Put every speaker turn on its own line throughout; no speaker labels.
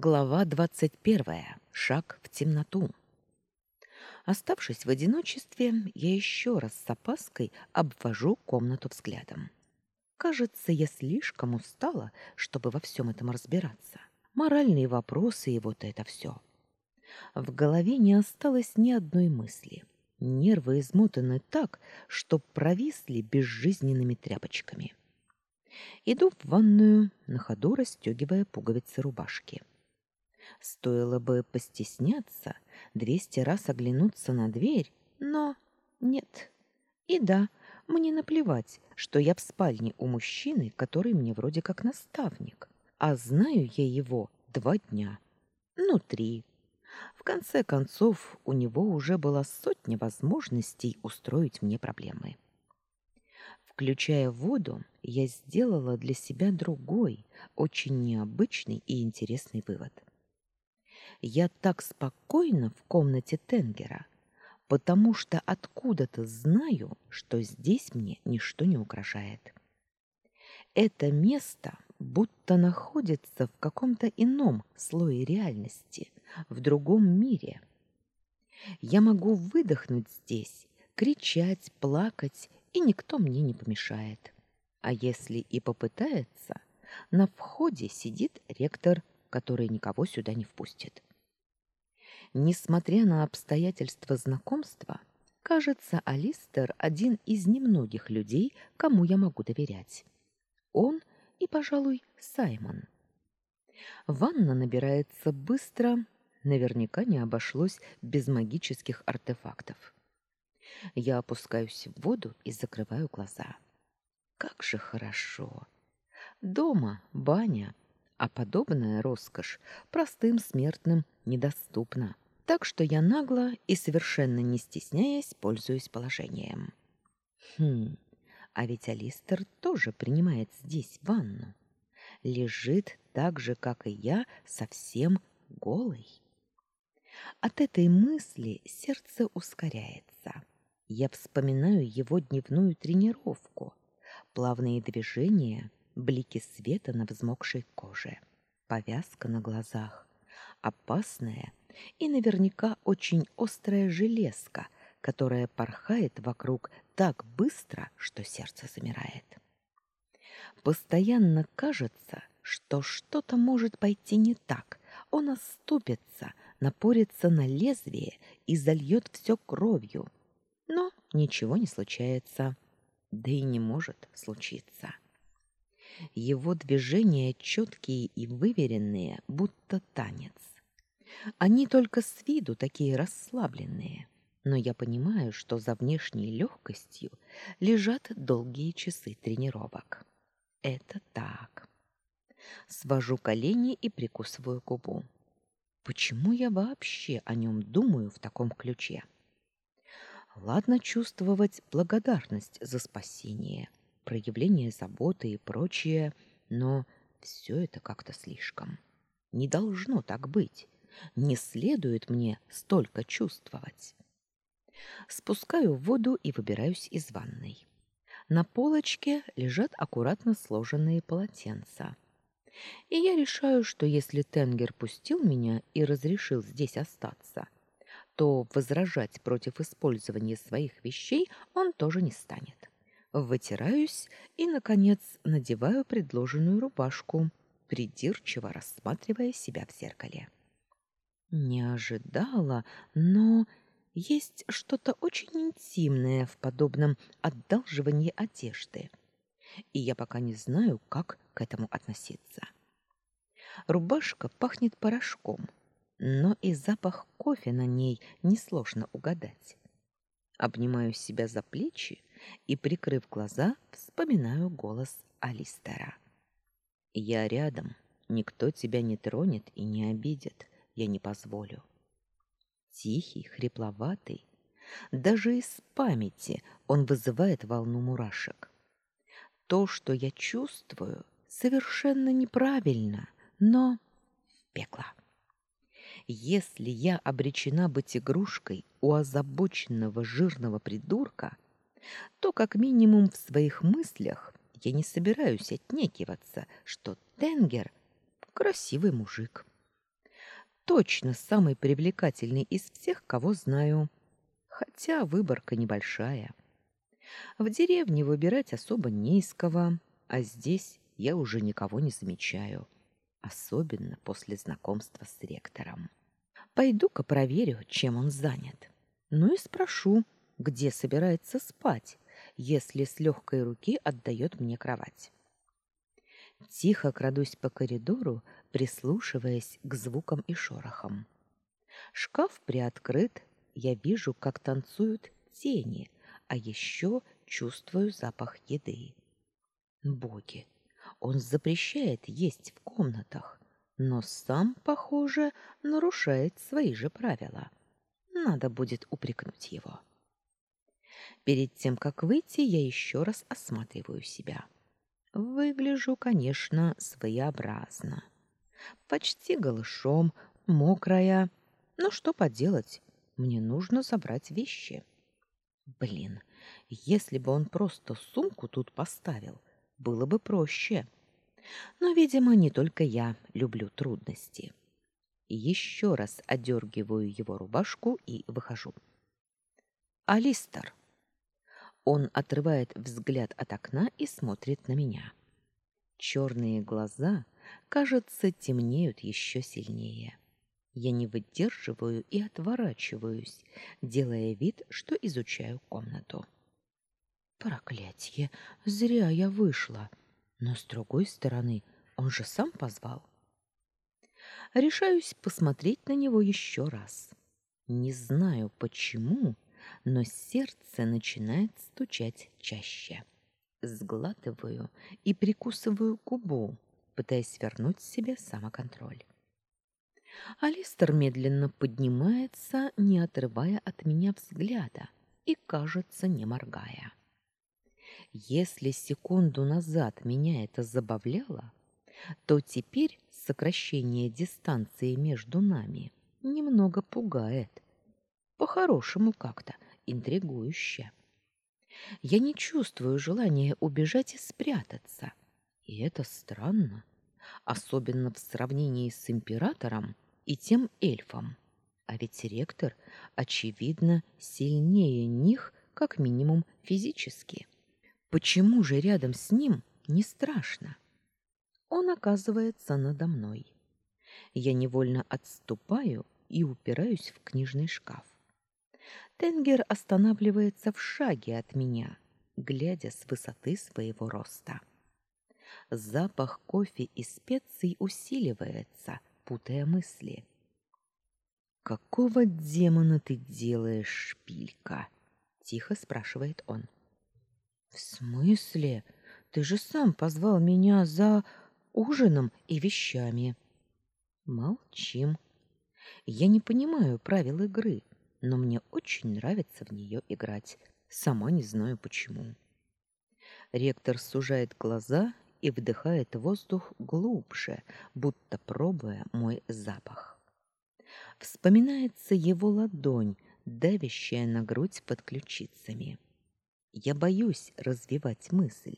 Глава двадцать первая. Шаг в темноту. Оставшись в одиночестве, я еще раз с опаской обвожу комнату взглядом. Кажется, я слишком устала, чтобы во всем этом разбираться. Моральные вопросы и вот это все. В голове не осталось ни одной мысли. Нервы измотаны так, что провисли безжизненными тряпочками. Иду в ванную, на ходу расстегивая пуговицы рубашки. Стоило бы постесняться, двести раз оглянуться на дверь, но нет. И да, мне наплевать, что я в спальне у мужчины, который мне вроде как наставник, а знаю я его два дня, ну три. В конце концов, у него уже была сотня возможностей устроить мне проблемы. Включая воду, я сделала для себя другой, очень необычный и интересный вывод – я так спокойна в комнате Тенгера, потому что откуда-то знаю, что здесь мне ничто не угрожает. Это место будто находится в каком-то ином слое реальности, в другом мире. Я могу выдохнуть здесь, кричать, плакать, и никто мне не помешает. А если и попытается, на входе сидит ректор, который никого сюда не впустит. Несмотря на обстоятельства знакомства, кажется, Алистер один из немногих людей, кому я могу доверять. Он и, пожалуй, Саймон. Ванна набирается быстро, наверняка не обошлось без магических артефактов. Я опускаюсь в воду и закрываю глаза. Как же хорошо! Дома баня, а подобная роскошь простым смертным недоступна. Так что я нагло и совершенно не стесняясь пользуюсь положением. Хм, а ведь Алистер тоже принимает здесь ванну. Лежит так же, как и я, совсем голый. От этой мысли сердце ускоряется. Я вспоминаю его дневную тренировку, плавные движения, блики света на взмокшей коже, повязка на глазах, опасная и наверняка очень острая железка, которая порхает вокруг так быстро, что сердце замирает. Постоянно кажется, что что-то может пойти не так. Он оступится, напорится на лезвие и зальет все кровью. Но ничего не случается. Да и не может случиться. Его движения четкие и выверенные, будто танец. Они только с виду такие расслабленные, но я понимаю, что за внешней легкостью лежат долгие часы тренировок. Это так. Свожу колени и прикусываю губу. Почему я вообще о нем думаю в таком ключе? Ладно чувствовать благодарность за спасение, проявление заботы и прочее, но все это как-то слишком. Не должно так быть. Не следует мне столько чувствовать. Спускаю воду и выбираюсь из ванной. На полочке лежат аккуратно сложенные полотенца. И я решаю, что если Тенгер пустил меня и разрешил здесь остаться, то возражать против использования своих вещей он тоже не станет. Вытираюсь и, наконец, надеваю предложенную рубашку, придирчиво рассматривая себя в зеркале. Не ожидала, но есть что-то очень интимное в подобном одалживании одежды. И я пока не знаю, как к этому относиться. Рубашка пахнет порошком, но и запах кофе на ней несложно угадать. Обнимаю себя за плечи и, прикрыв глаза, вспоминаю голос Алистера. «Я рядом, никто тебя не тронет и не обидит, я не позволю». Тихий, хрипловатый, даже из памяти он вызывает волну мурашек. То, что я чувствую, совершенно неправильно, но пекло. Если я обречена быть игрушкой у озабоченного жирного придурка, то как минимум в своих мыслях я не собираюсь отнекиваться, что Тенгер — красивый мужик. точно самый привлекательный из всех, кого знаю. Хотя выборка небольшая. В деревне выбирать особо не из кого, а здесь я уже никого не замечаю, особенно после знакомства с ректором. Пойду-ка проверю, чем он занят. Ну и спрошу, где собирается спать, если с легкой руки отдает мне кровать. Тихо крадусь по коридору, прислушиваясь к звукам и шорохам. Шкаф приоткрыт, я вижу, как танцуют тени, а еще чувствую запах еды. Боги, он запрещает есть в комнатах, но сам, похоже, нарушает свои же правила. Надо будет упрекнуть его. Перед тем, как выйти, я еще раз осматриваю себя. Выгляжу, конечно, своеобразно. Почти голышом, мокрая. Но что поделать, мне нужно забрать вещи. Блин, если бы он просто сумку тут поставил, было бы проще. Но, видимо, не только я люблю трудности. Еще раз одергиваю его рубашку и выхожу. Алистер. Он отрывает взгляд от окна и смотрит на меня. Черные глаза, кажется, темнеют еще сильнее. Я не выдерживаю и отворачиваюсь, делая вид, что изучаю комнату. Проклятье, зря я вышла. Но с другой стороны, он же сам позвал. Решаюсь посмотреть на него еще раз. Не знаю почему, но сердце начинает стучать чаще. Сглатываю и прикусываю губу, пытаясь вернуть себе самоконтроль. Алистер медленно поднимается, не отрывая от меня взгляда и, кажется, не моргая. Если секунду назад меня это забавляло, то теперь сокращение дистанции между нами немного пугает. По-хорошему как-то, интригующе. Я не чувствую желания убежать и спрятаться. И это странно, особенно в сравнении с императором и тем эльфом. А ведь ректор, очевидно, сильнее них, как минимум физически. Почему же рядом с ним не страшно? Он оказывается надо мной. Я невольно отступаю и упираюсь в книжный шкаф. Тенгер останавливается в шаге от меня, глядя с высоты своего роста. Запах кофе и специй усиливается, путая мысли. «Какого демона ты делаешь, шпилька?» — тихо спрашивает он. В смысле? Ты же сам позвал меня за ужином и вещами. Молчим. Я не понимаю правил игры, но мне очень нравится в нее играть. Сама не знаю почему. Ректор сужает глаза и вдыхает воздух глубже, будто пробуя мой запах. Вспоминается его ладонь, давящая на грудь под ключицами. Я боюсь развивать мысль,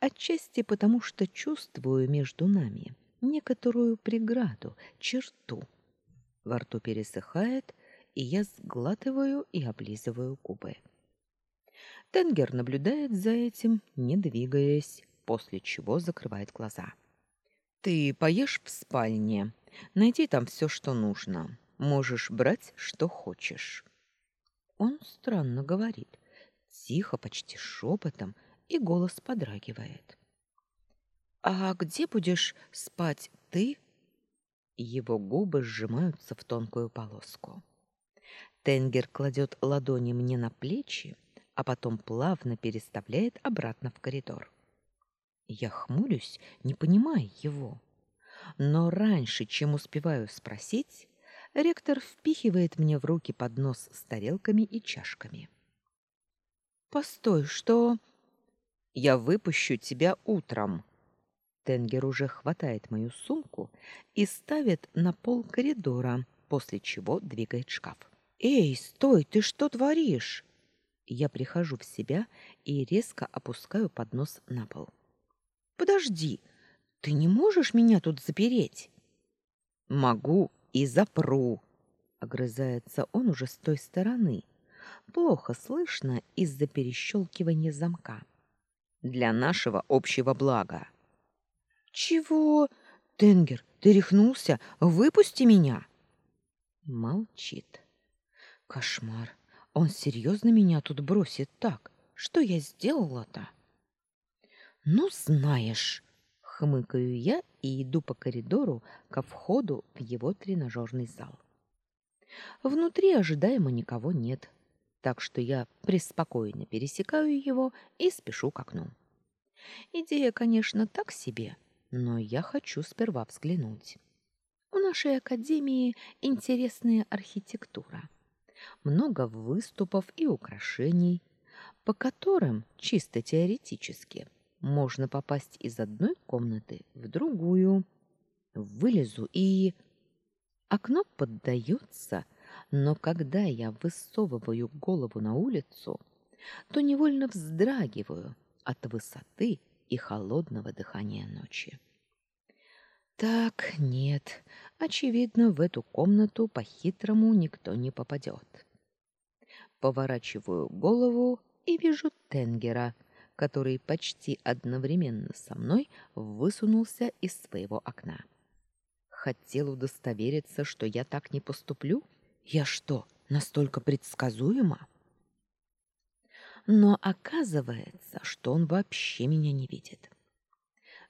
отчасти потому, что чувствую между нами некоторую преграду, черту. Во рту пересыхает, и я сглатываю и облизываю губы. Тенгер наблюдает за этим, не двигаясь, после чего закрывает глаза. Ты поешь в спальне. Найди там все, что нужно. Можешь брать, что хочешь. Он странно говорит тихо, почти шепотом, и голос подрагивает. «А где будешь спать ты?» Его губы сжимаются в тонкую полоску. Тенгер кладет ладони мне на плечи, а потом плавно переставляет обратно в коридор. Я хмурюсь, не понимая его. Но раньше, чем успеваю спросить, ректор впихивает мне в руки поднос с тарелками и чашками. Постой, что я выпущу тебя утром. Тенгер уже хватает мою сумку и ставит на пол коридора, после чего двигает шкаф. Эй, стой, ты что творишь? Я прихожу в себя и резко опускаю поднос на пол. Подожди, ты не можешь меня тут запереть? Могу, и запру. Огрызается он уже с той стороны. Плохо слышно из-за перещелкивания замка. Для нашего общего блага. Чего? Тенгер, ты рехнулся? Выпусти меня. Молчит. Кошмар. Он серьезно меня тут бросит так. Что я сделала-то? Ну, знаешь, хмыкаю я и иду по коридору ко входу в его тренажерный зал. Внутри ожидаемо никого нет, так что я преспокойно пересекаю его и спешу к окну. Идея, конечно, так себе, но я хочу сперва взглянуть. У нашей академии интересная архитектура. Много выступов и украшений, по которым, чисто теоретически, можно попасть из одной комнаты в другую. Вылезу и... Окно поддается, но когда я высовываю голову на улицу, то невольно вздрагиваю от высоты и холодного дыхания ночи. Так, нет, очевидно, в эту комнату по-хитрому никто не попадет. Поворачиваю голову и вижу Тенгера, который почти одновременно со мной высунулся из своего окна. Хотел удостовериться, что я так не поступлю? Я что, настолько предсказуема? Но оказывается, что он вообще меня не видит.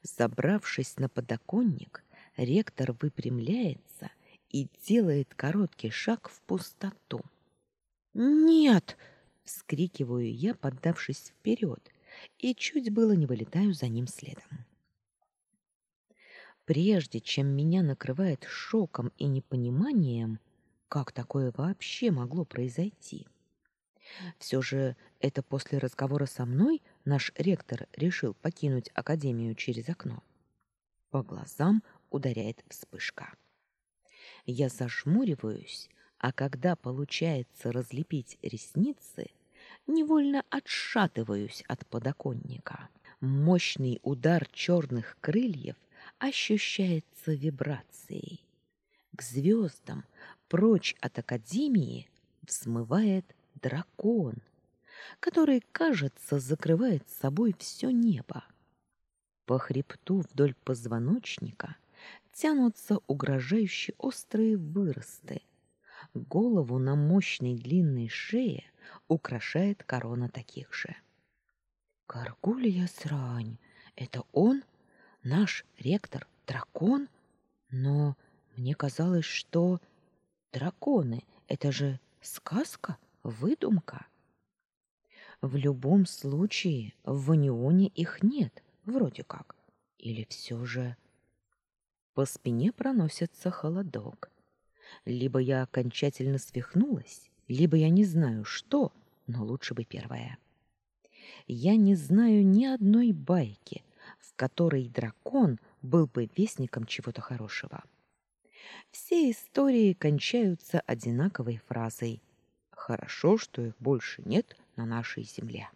Забравшись на подоконник, ректор выпрямляется и делает короткий шаг в пустоту. «Нет!» — вскрикиваю я, поддавшись вперед, и чуть было не вылетаю за ним следом. Прежде чем меня накрывает шоком и непониманием, как такое вообще могло произойти, все же это после разговора со мной наш ректор решил покинуть академию через окно. По глазам ударяет вспышка. Я зажмуриваюсь, а когда получается разлепить ресницы, невольно отшатываюсь от подоконника. Мощный удар черных крыльев ощущается вибрацией. К звездам, прочь от академии, взмывает дракон, который, кажется, закрывает собой все небо. По хребту вдоль позвоночника тянутся угрожающие острые выросты. Голову на мощной длинной шее украшает корона таких же. Каргулья срань. Это он? Наш ректор-дракон? Но мне казалось, что драконы — это же сказка, выдумка. В любом случае в Анионе их нет, вроде как. Или все же... По спине проносится холодок. Либо я окончательно свихнулась, либо я не знаю что, но лучше бы первое. Я не знаю ни одной байки, в которой дракон был бы вестником чего-то хорошего. Все истории кончаются одинаковой фразой «Хорошо, что их больше нет на нашей земле».